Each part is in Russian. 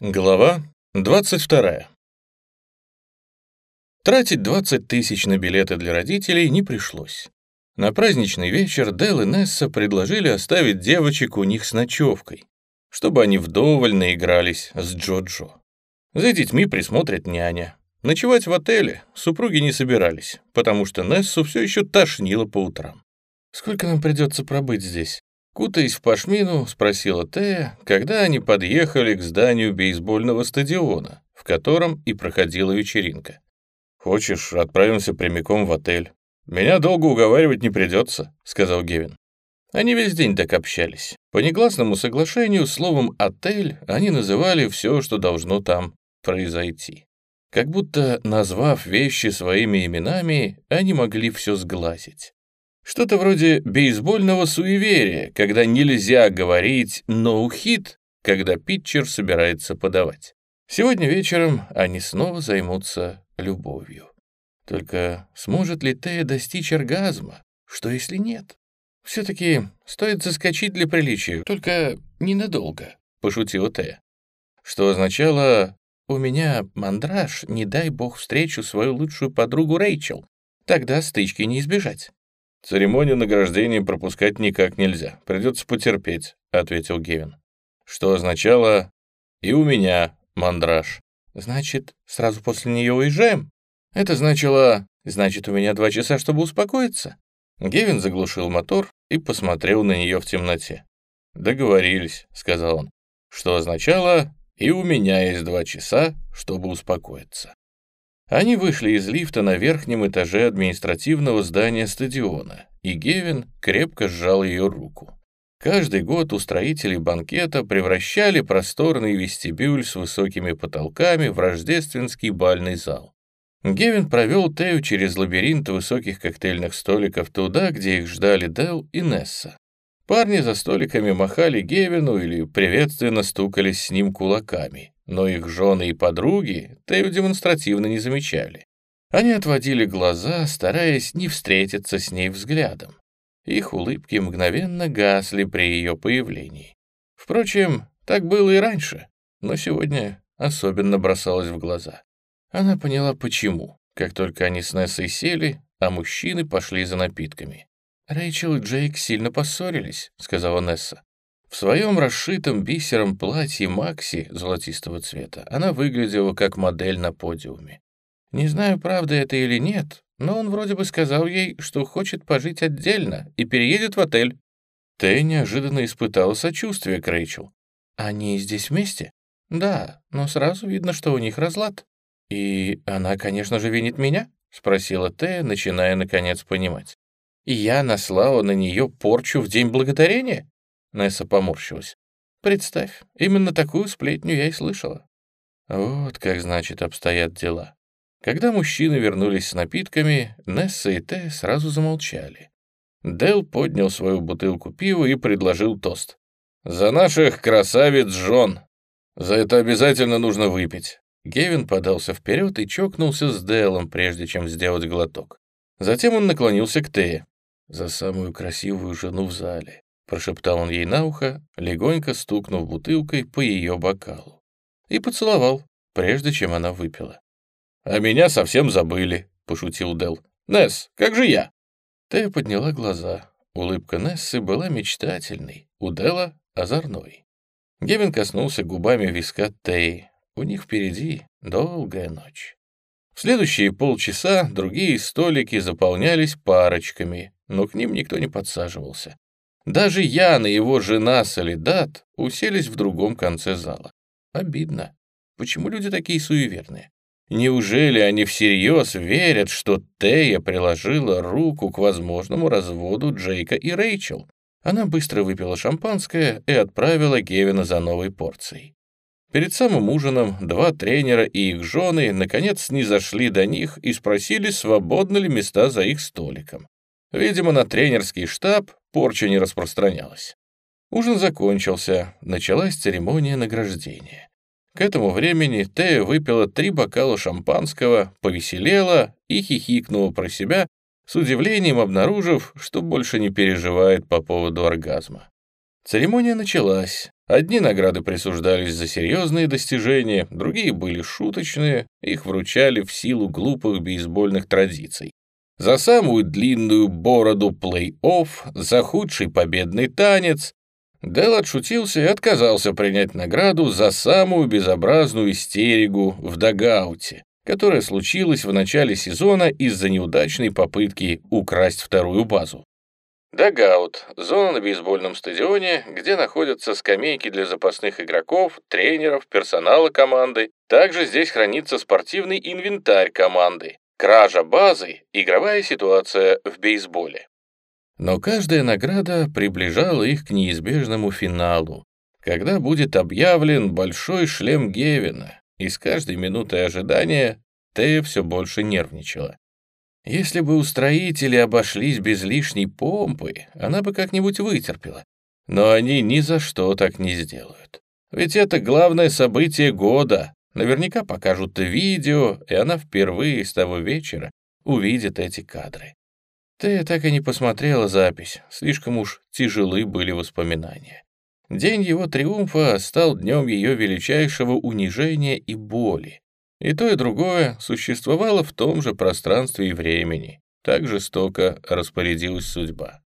Глава 22. Тратить 20 тысяч на билеты для родителей не пришлось. На праздничный вечер Дел и Несса предложили оставить девочек у них с ночевкой, чтобы они вдоволь наигрались с Джо-Джо. За детьми присмотрит няня. Ночевать в отеле супруги не собирались, потому что Нессу все еще тошнило по утрам. «Сколько нам придется пробыть здесь?» Кутаясь в пашмину, спросила Тея, когда они подъехали к зданию бейсбольного стадиона, в котором и проходила вечеринка. «Хочешь, отправимся прямиком в отель? Меня долго уговаривать не придется», — сказал Гевин. Они весь день так общались. По негласному соглашению словом «отель» они называли все, что должно там произойти. Как будто, назвав вещи своими именами, они могли все сглазить. Что-то вроде бейсбольного суеверия, когда нельзя говорить «ноу-хит», когда питчер собирается подавать. Сегодня вечером они снова займутся любовью. Только сможет ли Тея достичь оргазма? Что если нет? Все-таки стоит заскочить для приличия, только ненадолго, пошутила Тея. Что означало «У меня мандраж, не дай бог встречу свою лучшую подругу Рэйчел, тогда стычки не избежать». «Церемонию награждения пропускать никак нельзя. Придется потерпеть», — ответил Гевин. Что означало «и у меня мандраж». «Значит, сразу после нее уезжаем?» Это значило «значит, у меня два часа, чтобы успокоиться». Гевин заглушил мотор и посмотрел на нее в темноте. «Договорились», — сказал он, что означало «и у меня есть два часа, чтобы успокоиться». Они вышли из лифта на верхнем этаже административного здания стадиона, и Гевин крепко сжал ее руку. Каждый год устроители банкета превращали просторный вестибюль с высокими потолками в рождественский бальный зал. Гевин провел Тею через лабиринт высоких коктейльных столиков туда, где их ждали Дел и Несса. Парни за столиками махали Гевину или приветственно стукались с ним кулаками но их жены и подруги Тею демонстративно не замечали. Они отводили глаза, стараясь не встретиться с ней взглядом. Их улыбки мгновенно гасли при ее появлении. Впрочем, так было и раньше, но сегодня особенно бросалось в глаза. Она поняла, почему, как только они с Нессой сели, а мужчины пошли за напитками. «Рэйчел и Джейк сильно поссорились», — сказала Несса. В своем расшитом бисером платье Макси золотистого цвета она выглядела как модель на подиуме. Не знаю, правда это или нет, но он вроде бы сказал ей, что хочет пожить отдельно и переедет в отель. Тэ неожиданно испытала сочувствие к Рэйчел. «Они здесь вместе?» «Да, но сразу видно, что у них разлад». «И она, конечно же, винит меня?» — спросила Тэ, начиная наконец понимать. «И я наслала на нее порчу в День Благодарения?» Несса поморщилась. «Представь, именно такую сплетню я и слышала». Вот как, значит, обстоят дела. Когда мужчины вернулись с напитками, Несса и Тэ сразу замолчали. Дел поднял свою бутылку пива и предложил тост. «За наших красавиц жен! За это обязательно нужно выпить!» Гевин подался вперед и чокнулся с Делом, прежде чем сделать глоток. Затем он наклонился к Тее. «За самую красивую жену в зале прошептал он ей на ухо, легонько стукнув бутылкой по ее бокалу. И поцеловал, прежде чем она выпила. «А меня совсем забыли», — пошутил Дел. «Несс, как же я?» Тея подняла глаза. Улыбка Нессы была мечтательной, у Дела — озорной. Гевин коснулся губами виска Теи. У них впереди долгая ночь. В следующие полчаса другие столики заполнялись парочками, но к ним никто не подсаживался. Даже Ян и его жена Солидат уселись в другом конце зала. Обидно. Почему люди такие суеверные? Неужели они всерьез верят, что Тея приложила руку к возможному разводу Джейка и Рэйчел? Она быстро выпила шампанское и отправила Гевина за новой порцией. Перед самым ужином два тренера и их жены наконец снизошли до них и спросили, свободны ли места за их столиком. Видимо, на тренерский штаб порча не распространялась. Ужин закончился, началась церемония награждения. К этому времени Тея выпила три бокала шампанского, повеселела и хихикнула про себя, с удивлением обнаружив, что больше не переживает по поводу оргазма. Церемония началась. Одни награды присуждались за серьезные достижения, другие были шуточные, их вручали в силу глупых бейсбольных традиций. За самую длинную бороду плей-офф, за худший победный танец. Дэл отшутился и отказался принять награду за самую безобразную истеригу в дагауте, которая случилась в начале сезона из-за неудачной попытки украсть вторую базу. Дагаут – зона на бейсбольном стадионе, где находятся скамейки для запасных игроков, тренеров, персонала команды. Также здесь хранится спортивный инвентарь команды. Кража базы – игровая ситуация в бейсболе. Но каждая награда приближала их к неизбежному финалу, когда будет объявлен большой шлем Гевина, и с каждой минутой ожидания Тея все больше нервничала. Если бы устроители обошлись без лишней помпы, она бы как-нибудь вытерпела. Но они ни за что так не сделают. Ведь это главное событие года. Наверняка покажут видео, и она впервые с того вечера увидит эти кадры. Ты так и не посмотрела запись, слишком уж тяжелы были воспоминания. День его триумфа стал днем ее величайшего унижения и боли. И то, и другое существовало в том же пространстве и времени. Так жестоко распорядилась судьба.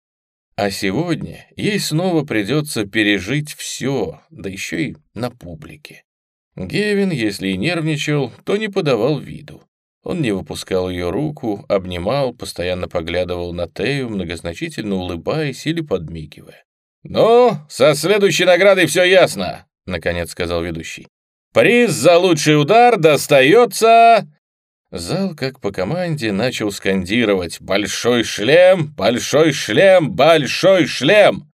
А сегодня ей снова придется пережить все, да еще и на публике. Гевин, если и нервничал, то не подавал виду. Он не выпускал ее руку, обнимал, постоянно поглядывал на Тею, многозначительно улыбаясь или подмигивая. «Ну, со следующей наградой все ясно», — наконец сказал ведущий. Приз за лучший удар достается...» Зал, как по команде, начал скандировать «Большой шлем! Большой шлем! Большой шлем!»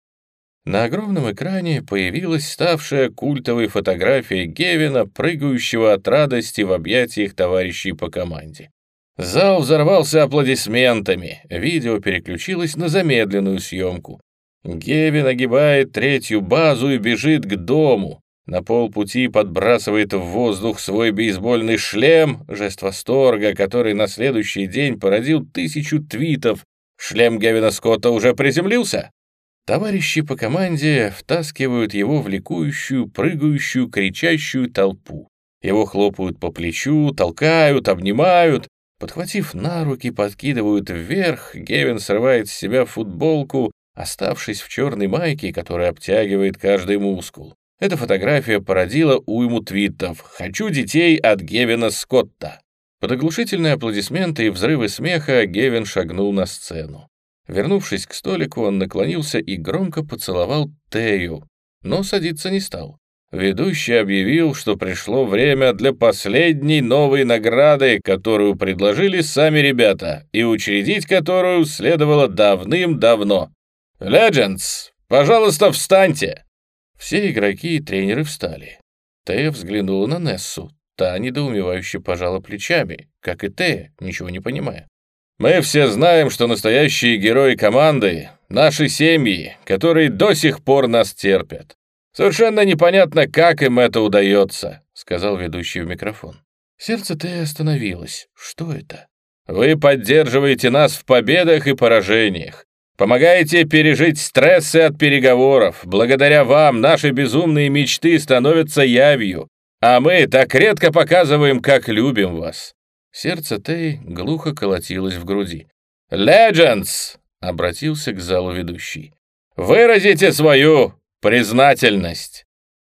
На огромном экране появилась ставшая культовой фотография Гевина, прыгающего от радости в объятиях товарищей по команде. Зал взорвался аплодисментами, видео переключилось на замедленную съемку. Гевин огибает третью базу и бежит к дому. На полпути подбрасывает в воздух свой бейсбольный шлем, жест восторга, который на следующий день породил тысячу твитов. Шлем Гевина Скотта уже приземлился? Товарищи по команде втаскивают его в ликующую, прыгающую, кричащую толпу. Его хлопают по плечу, толкают, обнимают. Подхватив на руки, подкидывают вверх, Гевин срывает с себя футболку, оставшись в черной майке, которая обтягивает каждый мускул. Эта фотография породила уйму твитов «Хочу детей от Гевина Скотта». Под оглушительные аплодисменты и взрывы смеха Гевин шагнул на сцену. Вернувшись к столику, он наклонился и громко поцеловал Тею, но садиться не стал. Ведущий объявил, что пришло время для последней новой награды, которую предложили сами ребята, и учредить которую следовало давным-давно. «Legends, пожалуйста, встаньте!» Все игроки и тренеры встали. Тея взглянула на Нессу. Та недоумевающе пожала плечами, как и Тея, ничего не понимая. «Мы все знаем, что настоящие герои команды — наши семьи, которые до сих пор нас терпят. Совершенно непонятно, как им это удается», — сказал ведущий в микрофон. Сердце Теи остановилось. Что это? «Вы поддерживаете нас в победах и поражениях. Помогаете пережить стрессы от переговоров. Благодаря вам наши безумные мечты становятся явью, а мы так редко показываем, как любим вас». Сердце Тей глухо колотилось в груди. «Legends!» — обратился к залу ведущий. «Выразите свою признательность!»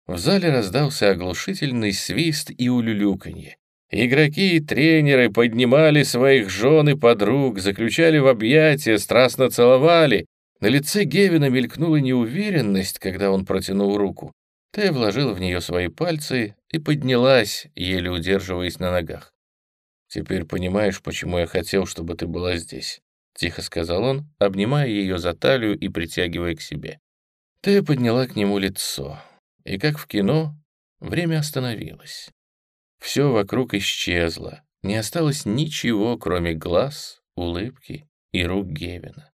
В зале раздался оглушительный свист и улюлюканье. Игроки и тренеры поднимали своих жен и подруг, заключали в объятия, страстно целовали. На лице Гевина мелькнула неуверенность, когда он протянул руку. Тея вложила в нее свои пальцы и поднялась, еле удерживаясь на ногах. «Теперь понимаешь, почему я хотел, чтобы ты была здесь», — тихо сказал он, обнимая ее за талию и притягивая к себе. Тея подняла к нему лицо, и, как в кино, время остановилось. Все вокруг исчезло, не осталось ничего, кроме глаз, улыбки и рук Гевина.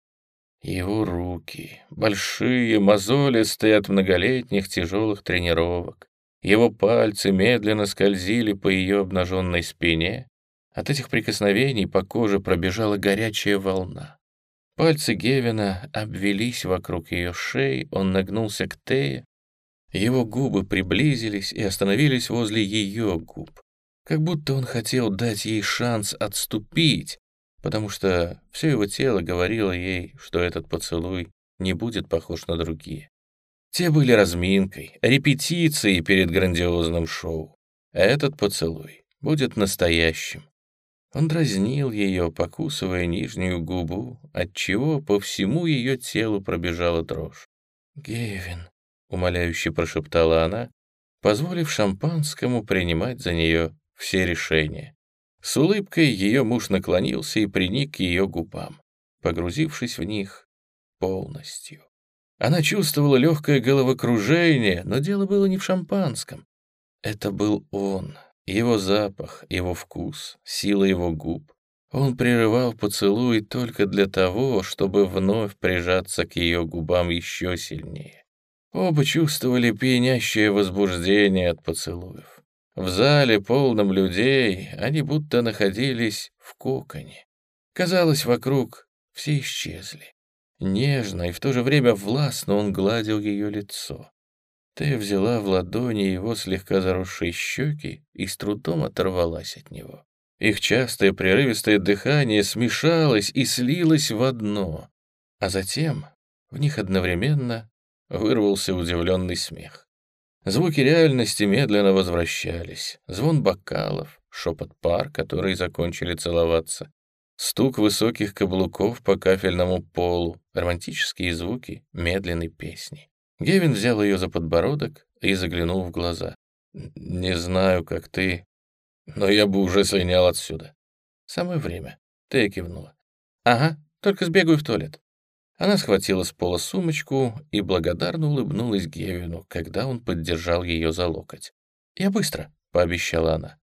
Его руки, большие, мозолистые от многолетних тяжелых тренировок. Его пальцы медленно скользили по ее обнаженной спине. От этих прикосновений по коже пробежала горячая волна. Пальцы Гевина обвелись вокруг ее шеи, он нагнулся к Тее. Его губы приблизились и остановились возле ее губ, как будто он хотел дать ей шанс отступить, потому что все его тело говорило ей, что этот поцелуй не будет похож на другие. Те были разминкой, репетицией перед грандиозным шоу. Этот поцелуй будет настоящим. Он дразнил ее, покусывая нижнюю губу, отчего по всему ее телу пробежала дрожь. «Гевин», — умоляюще прошептала она, позволив шампанскому принимать за нее все решения. С улыбкой ее муж наклонился и приник к ее губам, погрузившись в них полностью. Она чувствовала легкое головокружение, но дело было не в шампанском. Это был он, его запах, его вкус, сила его губ. Он прерывал поцелуй только для того, чтобы вновь прижаться к ее губам еще сильнее. Оба чувствовали пьянящее возбуждение от поцелуев. В зале, полном людей, они будто находились в коконе. Казалось, вокруг все исчезли. Нежно и в то же время властно он гладил ее лицо. Ты взяла в ладони его слегка заросшие щеки и с трудом оторвалась от него. Их частое прерывистое дыхание смешалось и слилось в одно, а затем в них одновременно вырвался удивленный смех. Звуки реальности медленно возвращались. Звон бокалов, шепот пар, которые закончили целоваться, Стук высоких каблуков по кафельному полу, романтические звуки медленной песни. Гевин взял ее за подбородок и заглянул в глаза. «Не знаю, как ты, но я бы уже слинял отсюда». «Самое время». Ты кивнула. «Ага, только сбегаю в туалет». Она схватила с пола сумочку и благодарно улыбнулась Гевину, когда он поддержал ее за локоть. «Я быстро», — пообещала она.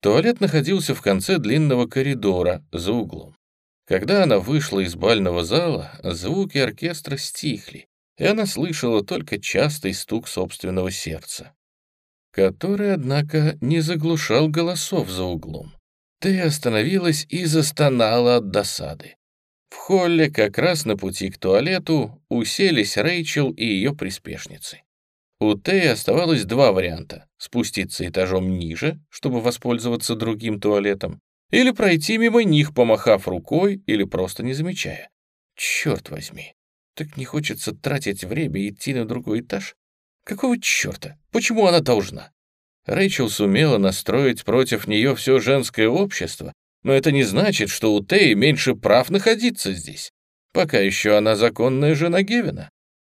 Туалет находился в конце длинного коридора, за углом. Когда она вышла из бального зала, звуки оркестра стихли, и она слышала только частый стук собственного сердца, который, однако, не заглушал голосов за углом. Ты остановилась и застонала от досады. В холле, как раз на пути к туалету, уселись Рэйчел и ее приспешницы. У Теи оставалось два варианта — спуститься этажом ниже, чтобы воспользоваться другим туалетом, или пройти мимо них, помахав рукой или просто не замечая. Черт возьми, так не хочется тратить время и идти на другой этаж? Какого черта? Почему она должна? Рэйчел сумела настроить против нее все женское общество, но это не значит, что у Теи меньше прав находиться здесь. Пока еще она законная жена Гевина.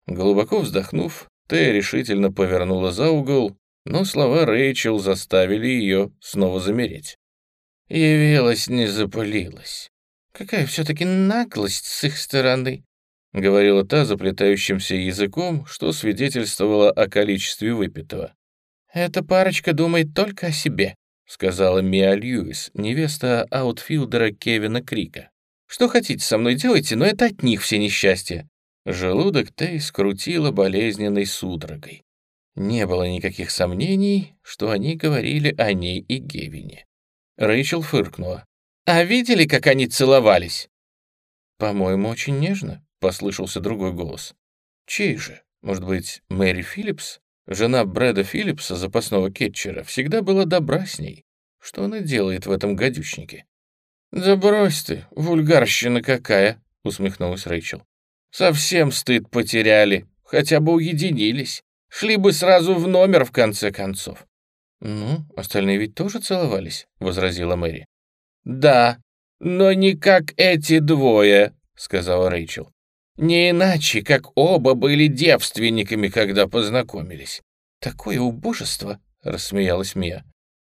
Глубоко вздохнув, Тея решительно повернула за угол, но слова Рэйчел заставили ее снова замереть. «Явилась, не запылилась. Какая все-таки наглость с их стороны!» — говорила та заплетающимся языком, что свидетельствовало о количестве выпитого. «Эта парочка думает только о себе», — сказала Миа Льюис, невеста аутфилдера Кевина Крика. «Что хотите со мной делайте, но это от них все несчастья. Желудок Тей скрутило болезненной судорогой. Не было никаких сомнений, что они говорили о ней и Гевине. Рэйчел фыркнула. «А видели, как они целовались?» «По-моему, очень нежно», — послышался другой голос. «Чей же? Может быть, Мэри Филлипс? Жена Брэда Филлипса, запасного кетчера, всегда была добра с ней. Что она делает в этом гадючнике?» «Да брось ты, вульгарщина какая!» — усмехнулась Рэйчел. Совсем стыд потеряли, хотя бы уединились. Шли бы сразу в номер, в конце концов. «Ну, остальные ведь тоже целовались», — возразила Мэри. «Да, но не как эти двое», — сказала Рэйчел. «Не иначе, как оба были девственниками, когда познакомились». «Такое убожество», — рассмеялась Мия.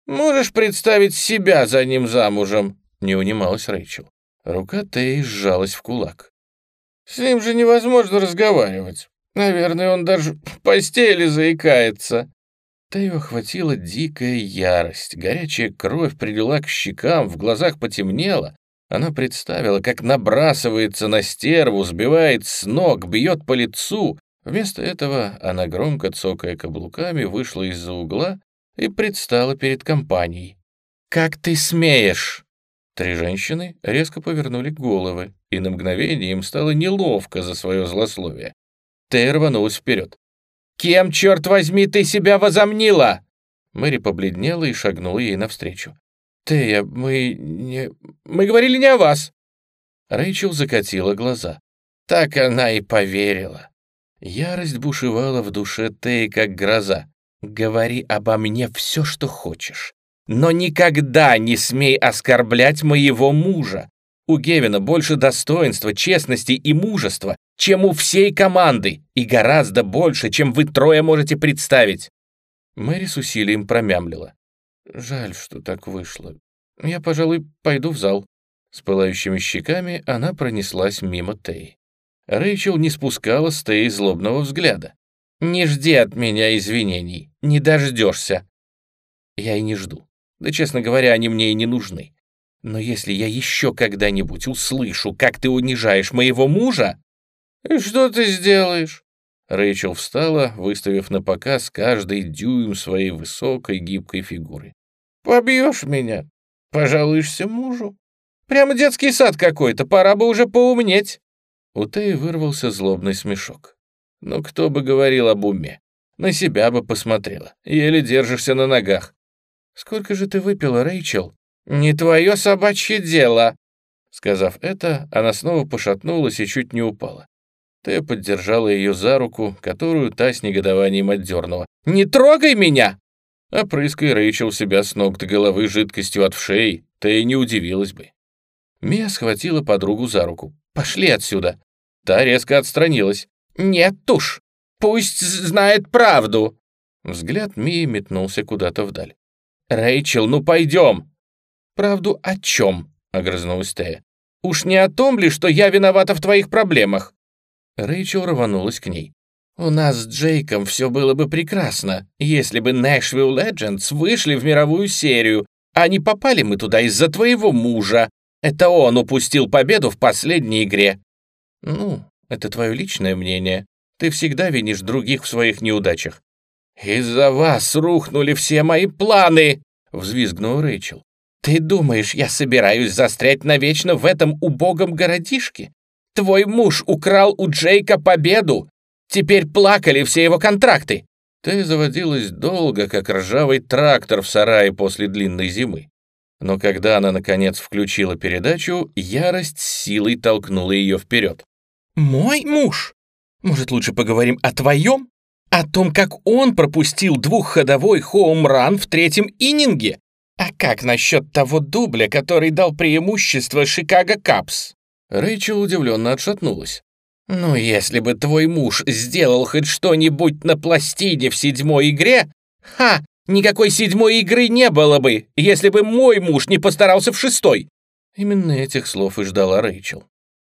«Можешь представить себя за ним замужем?» — не унималась Рэйчел. Рука Тей сжалась в кулак. С ним же невозможно разговаривать. Наверное, он даже в постели заикается». Тею охватила дикая ярость, горячая кровь прилила к щекам, в глазах потемнело. Она представила, как набрасывается на стерву, сбивает с ног, бьет по лицу. Вместо этого она, громко цокая каблуками, вышла из-за угла и предстала перед компанией. «Как ты смеешь?» Три женщины резко повернули головы. и на мгновение им стало неловко за свое злословие. Тея рванулась вперед. «Кем, черт возьми, ты себя возомнила?» Мэри побледнела и шагнула ей навстречу. «Тея, мы не... Мы говорили не о вас!» Рэйчел закатила глаза. Так она и поверила. Ярость бушевала в душе Теи, как гроза. «Говори обо мне все, что хочешь, но никогда не смей оскорблять моего мужа. У Гевина больше достоинства, честности и мужества, чем у всей команды, и гораздо больше, чем вы трое можете представить». Мэри с усилием промямлила. «Жаль, что так вышло. Я, пожалуй, пойду в зал». С пылающими щеками она пронеслась мимо Тей. Рэйчел не спускала с Тей злобного взгляда. «Не жди от меня извинений, не дождешься». Я и не жду. Да, честно говоря, они мне и не нужны. Но если я еще когда-нибудь услышу, как ты унижаешь моего мужа... Что ты сделаешь? Рэйчел встала, выставив на показ каждый дюйм своей высокой гибкой фигуры. «Побьешь меня? Пожалуешься мужу? Прямо детский сад какой-то, пора бы уже поумнеть!» У Теи вырвался злобный смешок. «Ну кто бы говорил об уме? На себя бы посмотрела. Еле держишься на ногах. «Сколько же ты выпила, Рэйчел?» «Не твое собачье дело!» Сказав это, она снова пошатнулась и чуть не упала. Тея поддержала ее за руку, которую та с негодованием отдернула. «Не трогай меня!» Опрыскай Рэйчел себя с ног до головы жидкостью от вшей, Тея не удивилась бы. Мия схватила подругу за руку. «Пошли отсюда!» Та резко отстранилась. «Нет уж! Пусть знает правду!» Взгляд Мии метнулся куда-то вдаль. «Рэйчел, ну пойдем!» «Правду о чем?» — огрызнулась Тея. «Уж не о том ли, что я виновата в твоих проблемах?» Рэйчел рванулась к ней. «У нас с Джейком все было бы прекрасно, если бы Нэшвилл Legends вышли в мировую серию, а не попали мы туда из-за твоего мужа. Это он упустил победу в последней игре». «Ну, это твое личное мнение. Ты всегда винишь других в своих неудачах. «Из-за вас рухнули все мои планы!» — взвизгнул Рэйчел. «Ты думаешь, я собираюсь застрять навечно в этом убогом городишке? Твой муж украл у Джейка победу! Теперь плакали все его контракты!» Ты заводилась долго, как ржавый трактор в сарае после длинной зимы. Но когда она, наконец, включила передачу, ярость силой толкнула ее вперед. «Мой муж? Может, лучше поговорим о твоем?» О том, как он пропустил двухходовой хоум-ран в третьем иннинге? А как насчет того дубля, который дал преимущество Шикаго Капс? Рэйчел удивленно отшатнулась. «Ну, если бы твой муж сделал хоть что-нибудь на пластине в седьмой игре, ха, никакой седьмой игры не было бы, если бы мой муж не постарался в шестой!» Именно этих слов и ждала Рэйчел.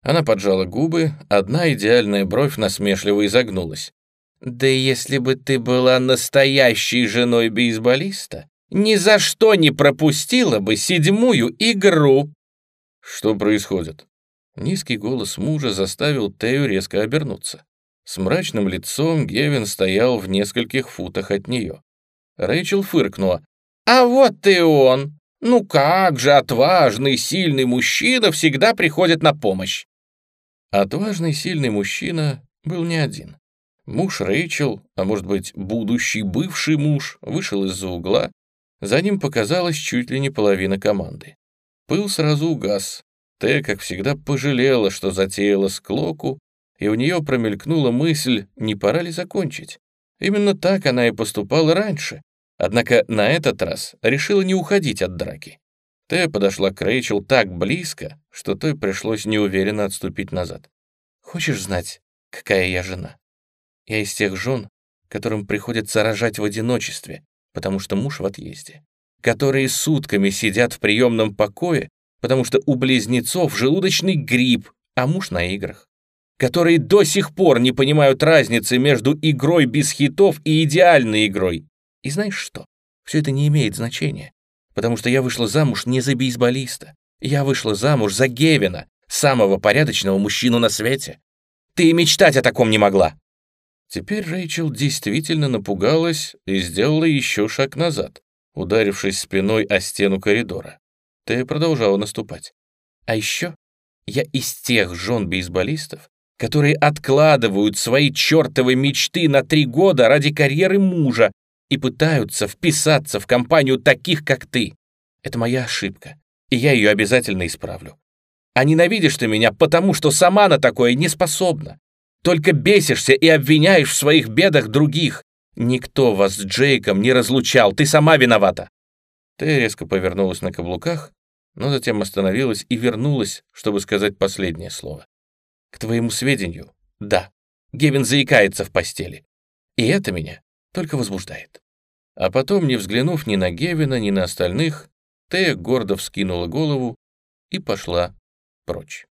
Она поджала губы, одна идеальная бровь насмешливо изогнулась. Да если бы ты была настоящей женой бейсболиста, ни за что не пропустила бы седьмую игру. Что происходит? Низкий голос мужа заставил Тею резко обернуться. С мрачным лицом Гевин стоял в нескольких футах от нее. Рэйчел фыркнула. «А вот и он! Ну как же отважный, сильный мужчина всегда приходит на помощь!» Отважный, сильный мужчина был не один. Муж Рэйчел, а может быть, будущий бывший муж, вышел из-за угла. За ним показалась чуть ли не половина команды. Пыл сразу угас. Тэ, как всегда, пожалела, что затеяла склоку, и у нее промелькнула мысль, не пора ли закончить. Именно так она и поступала раньше. Однако на этот раз решила не уходить от драки. Тэ подошла к Рэйчел так близко, что той пришлось неуверенно отступить назад. «Хочешь знать, какая я жена?» Я из тех жен, которым приходится рожать в одиночестве, потому что муж в отъезде, которые сутками сидят в приемном покое, потому что у близнецов желудочный грипп, а муж на играх, которые до сих пор не понимают разницы между игрой без хитов и идеальной игрой. И знаешь что? Все это не имеет значения, потому что я вышла замуж не за бейсболиста. Я вышла замуж за Гевина, самого порядочного мужчину на свете. Ты и мечтать о таком не могла. Теперь Рэйчел действительно напугалась и сделала еще шаг назад, ударившись спиной о стену коридора. Ты продолжала наступать. А еще Я из тех жен бейсболистов, которые откладывают свои чертовы мечты на три года ради карьеры мужа и пытаются вписаться в компанию таких, как ты. Это моя ошибка, и я ее обязательно исправлю. А ненавидишь ты меня, потому что сама на такое не способна. Только бесишься и обвиняешь в своих бедах других. Никто вас с Джейком не разлучал, ты сама виновата. Ты резко повернулась на каблуках, но затем остановилась и вернулась, чтобы сказать последнее слово. К твоему сведению, да, Гевин заикается в постели. И это меня только возбуждает. А потом, не взглянув ни на Гевина, ни на остальных, Тея гордо вскинула голову и пошла прочь.